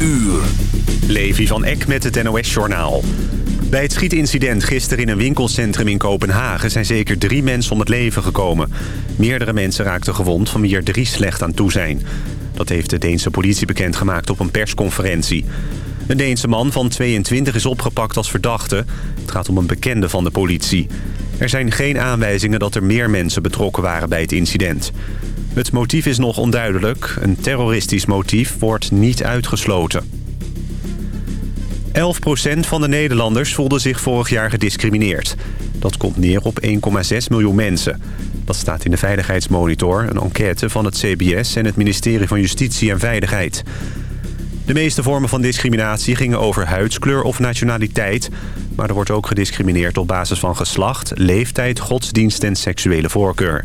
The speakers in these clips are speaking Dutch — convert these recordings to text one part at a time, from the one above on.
uur. Levi van Eck met het NOS-journaal. Bij het schietincident gisteren in een winkelcentrum in Kopenhagen... zijn zeker drie mensen om het leven gekomen. Meerdere mensen raakten gewond, van wie er drie slecht aan toe zijn. Dat heeft de Deense politie bekendgemaakt op een persconferentie. Een Deense man van 22 is opgepakt als verdachte. Het gaat om een bekende van de politie. Er zijn geen aanwijzingen dat er meer mensen betrokken waren bij het incident. Het motief is nog onduidelijk. Een terroristisch motief wordt niet uitgesloten. 11% van de Nederlanders voelde zich vorig jaar gediscrimineerd. Dat komt neer op 1,6 miljoen mensen. Dat staat in de Veiligheidsmonitor, een enquête van het CBS... en het ministerie van Justitie en Veiligheid. De meeste vormen van discriminatie gingen over huidskleur of nationaliteit... maar er wordt ook gediscrimineerd op basis van geslacht, leeftijd, godsdienst en seksuele voorkeur.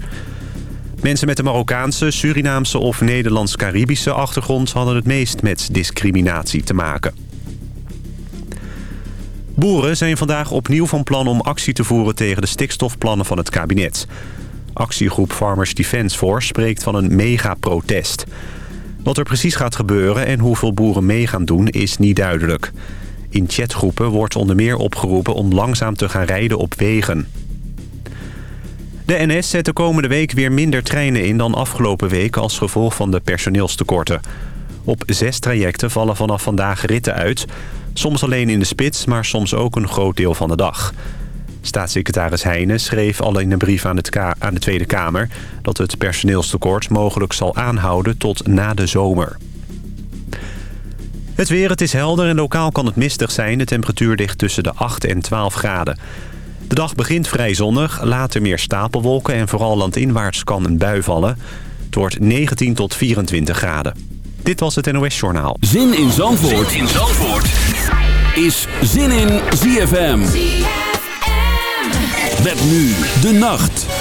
Mensen met een Marokkaanse, Surinaamse of Nederlands-Caribische achtergrond... hadden het meest met discriminatie te maken. Boeren zijn vandaag opnieuw van plan om actie te voeren tegen de stikstofplannen van het kabinet. Actiegroep Farmers Defence Force spreekt van een megaprotest. Wat er precies gaat gebeuren en hoeveel boeren mee gaan doen is niet duidelijk. In chatgroepen wordt onder meer opgeroepen om langzaam te gaan rijden op wegen. De NS zet de komende week weer minder treinen in dan afgelopen week... als gevolg van de personeelstekorten. Op zes trajecten vallen vanaf vandaag ritten uit. Soms alleen in de spits, maar soms ook een groot deel van de dag. Staatssecretaris Heijnen schreef al in een brief aan, het aan de Tweede Kamer... dat het personeelstekort mogelijk zal aanhouden tot na de zomer. Het weer, het is helder en lokaal kan het mistig zijn. De temperatuur ligt tussen de 8 en 12 graden. De dag begint vrij zonnig, later meer stapelwolken... en vooral landinwaarts kan een bui vallen. Het wordt 19 tot 24 graden. Dit was het NOS Journaal. Zin in Zandvoort, zin in Zandvoort. is Zin in ZFM. ZFM. Met nu de nacht.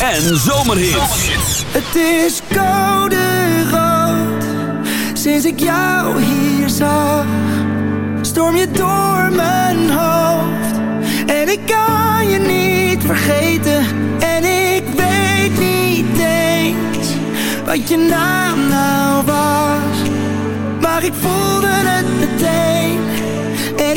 En zomerhits. Het is koude rood, sinds ik jou hier zag. Storm je door mijn hoofd, en ik kan je niet vergeten. En ik weet niet eens, wat je naam nou was. Maar ik voelde het meteen, en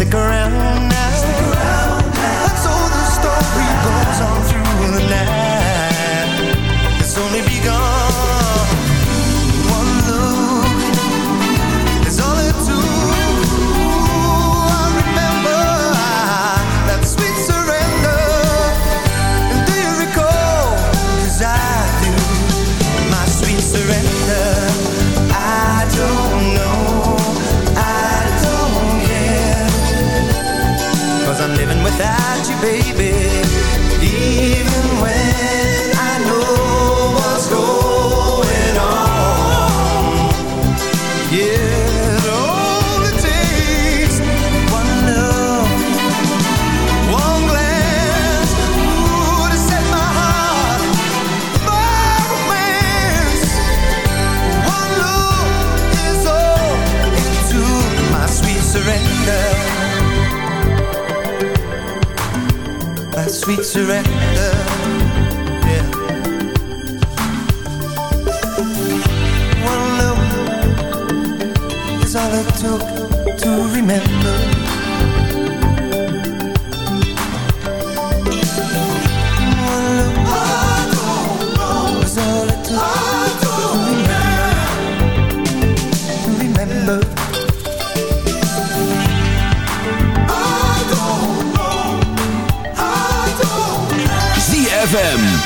stick around sweet surrender yeah. One look is all it took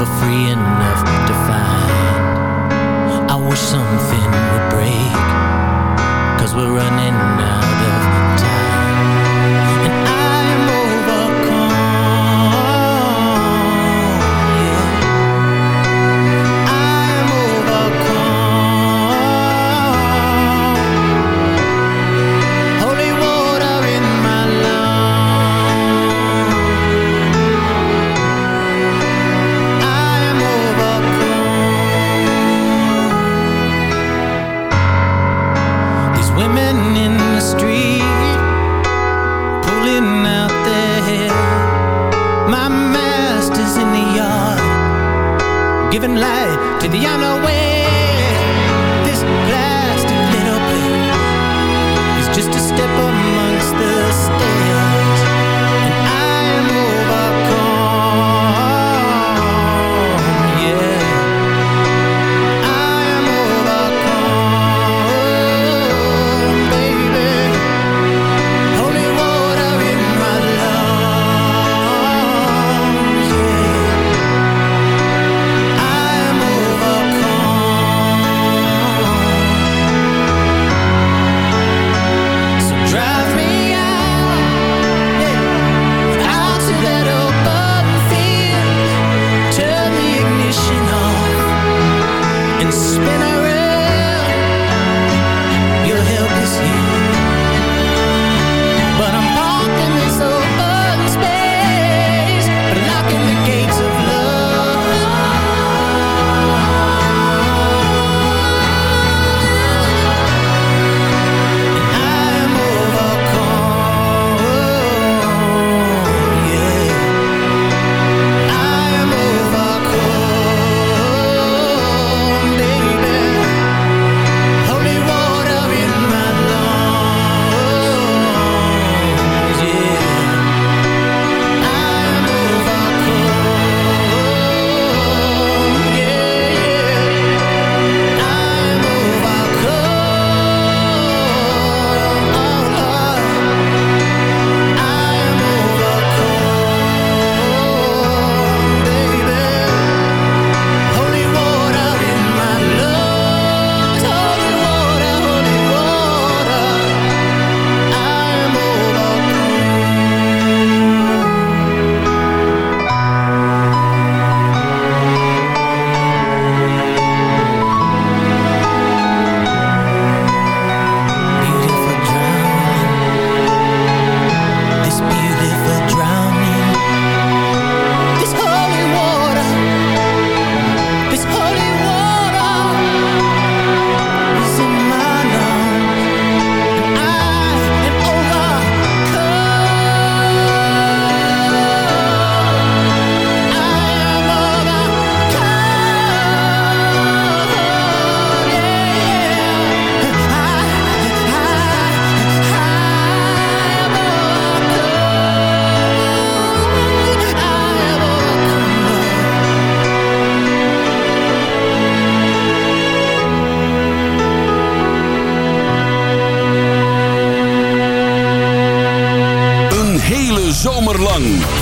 never free enough.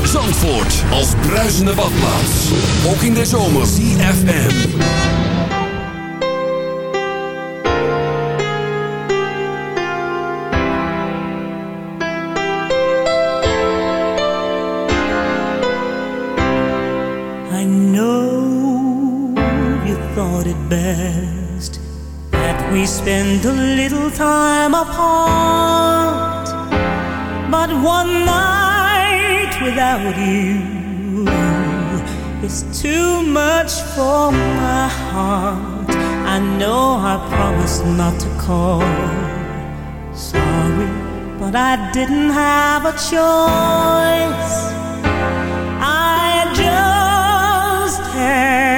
Zandvoort als bruisende badplaats. Ook in de zomer. CFM. I know you thought it best that we spend a little time apart. But one night without you is too much for my heart. I know I promised not to call. Sorry, but I didn't have a choice. I just had.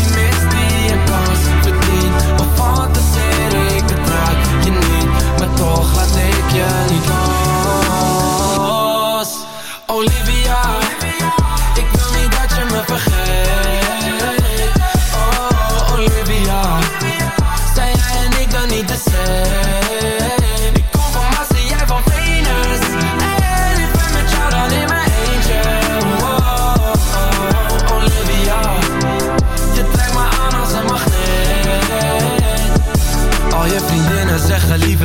toch laat ik je niet los. Olivia, ik wil niet dat je me vergeet.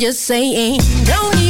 just saying, don't?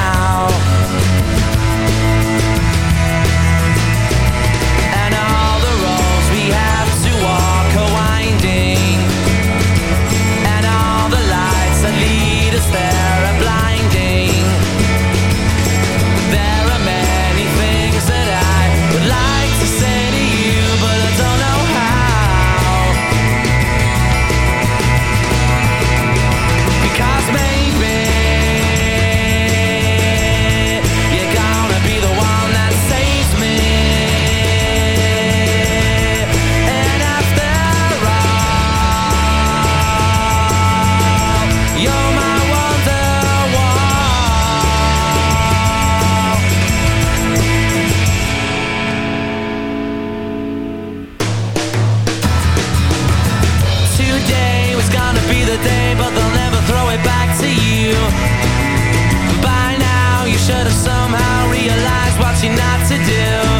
Somehow realized what you're not to do.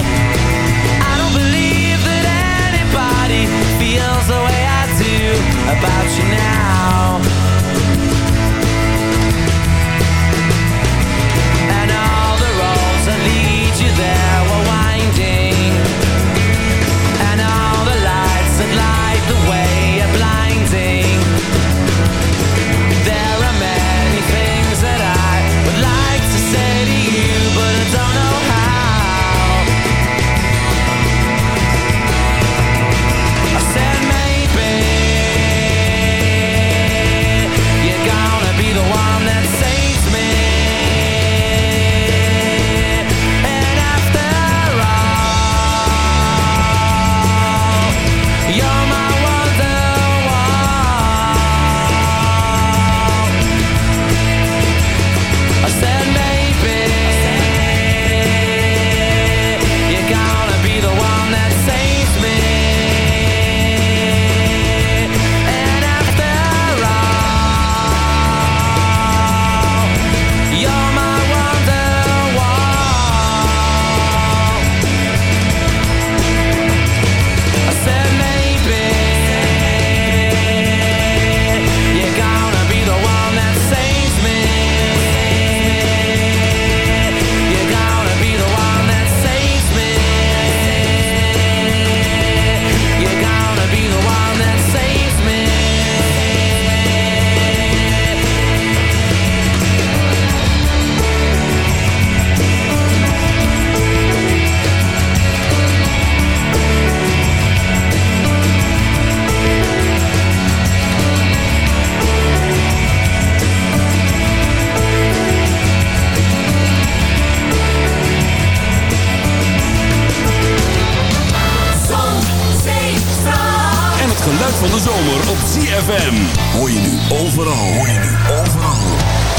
Van de zomer op ZFM. Hoor je nu overal. Hoor je nu overal.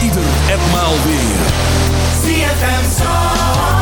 Ieder en maal weer. ZFM Zandvoort.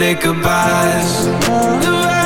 Good at goodbyes.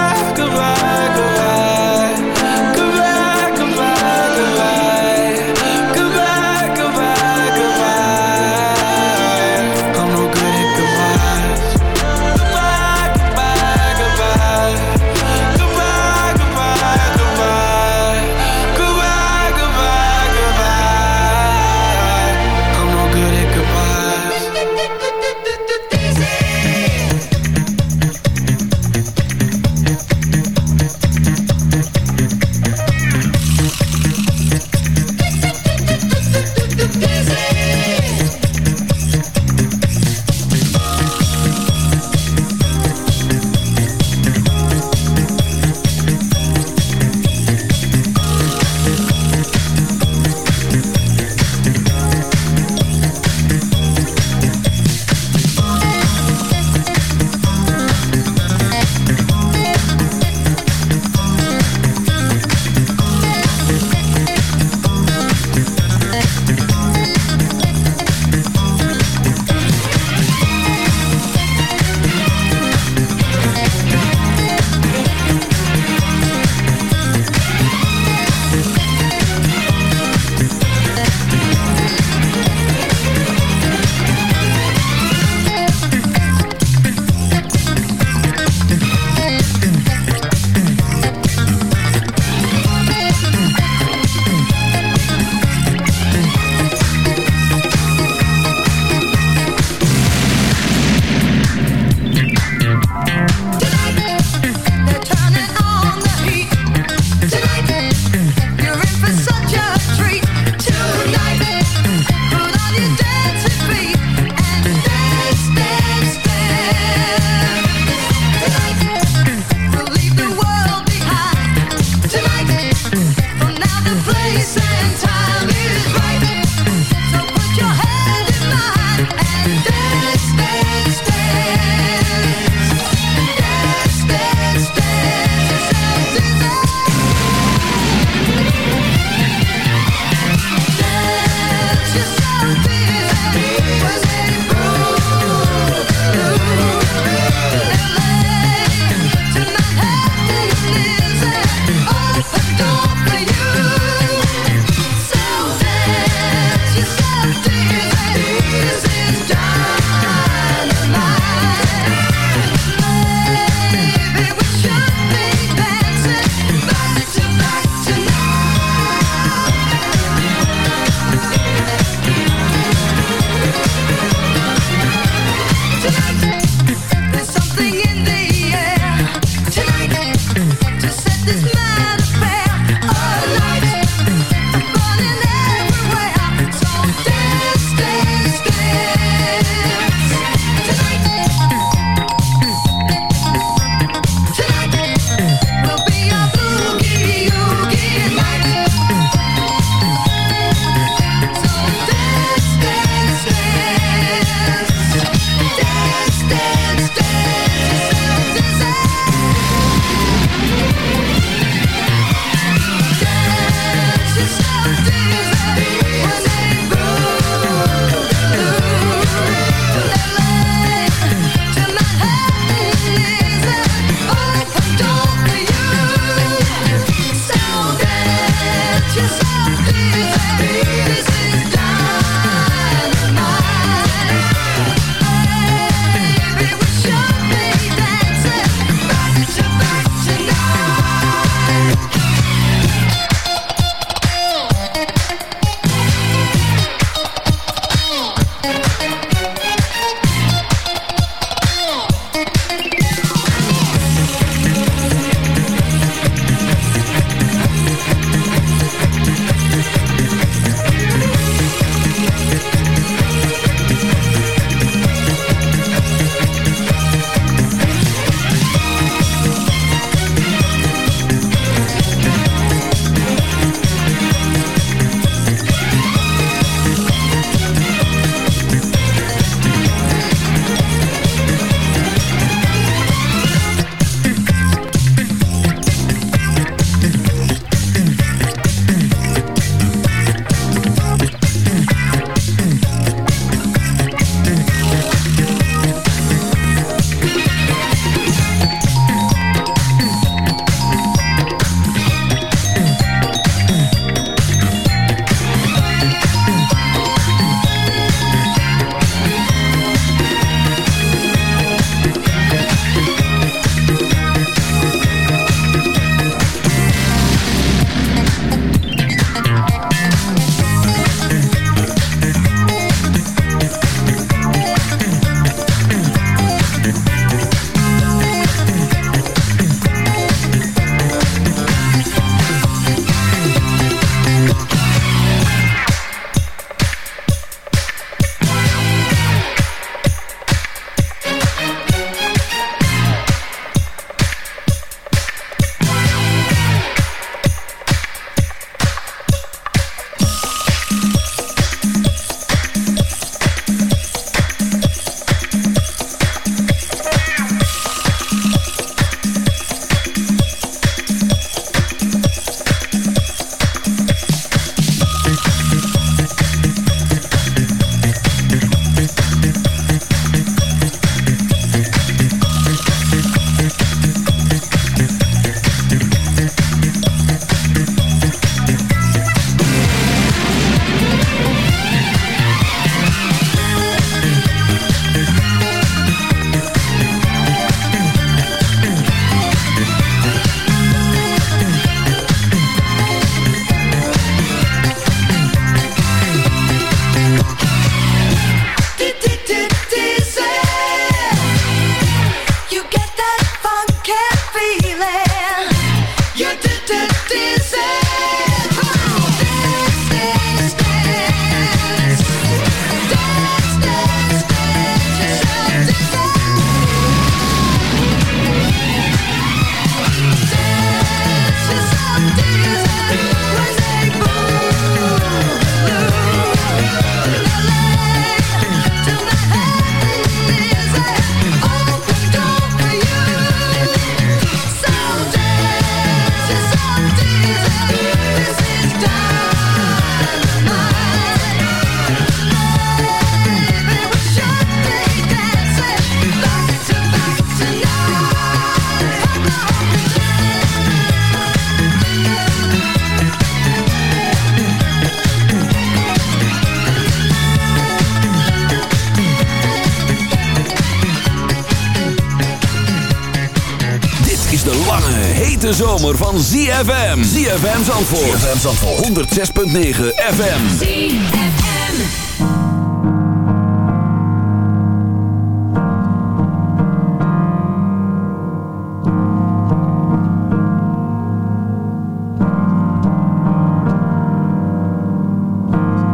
Hete zomer van ZFM. ZFM Zandvoort. ZFM Zandvoort. 106.9 FM. ZFM.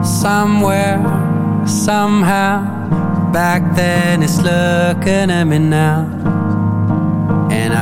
somewhere, somehow. Back then, it's looking at me now.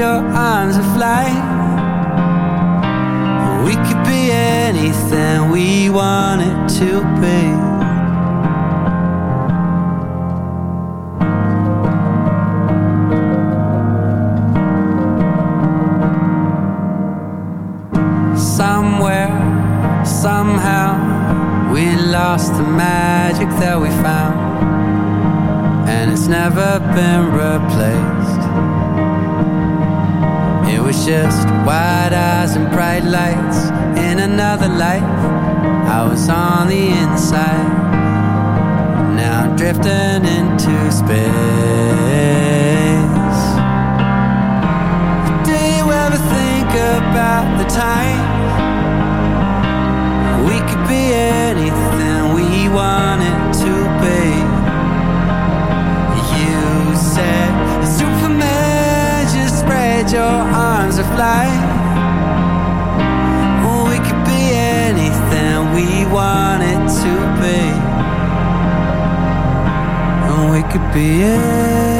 your arms and fly. We could be anything we wanted to be. somewhere, somehow, we lost the magic that we found, and it's never been replaced. Was just wide eyes and bright lights in another life. I was on the inside, now I'm drifting into space. Do you ever think about the time we could be anything we wanted spread your arms and fly. We could be anything we wanted to be. And we could be anything.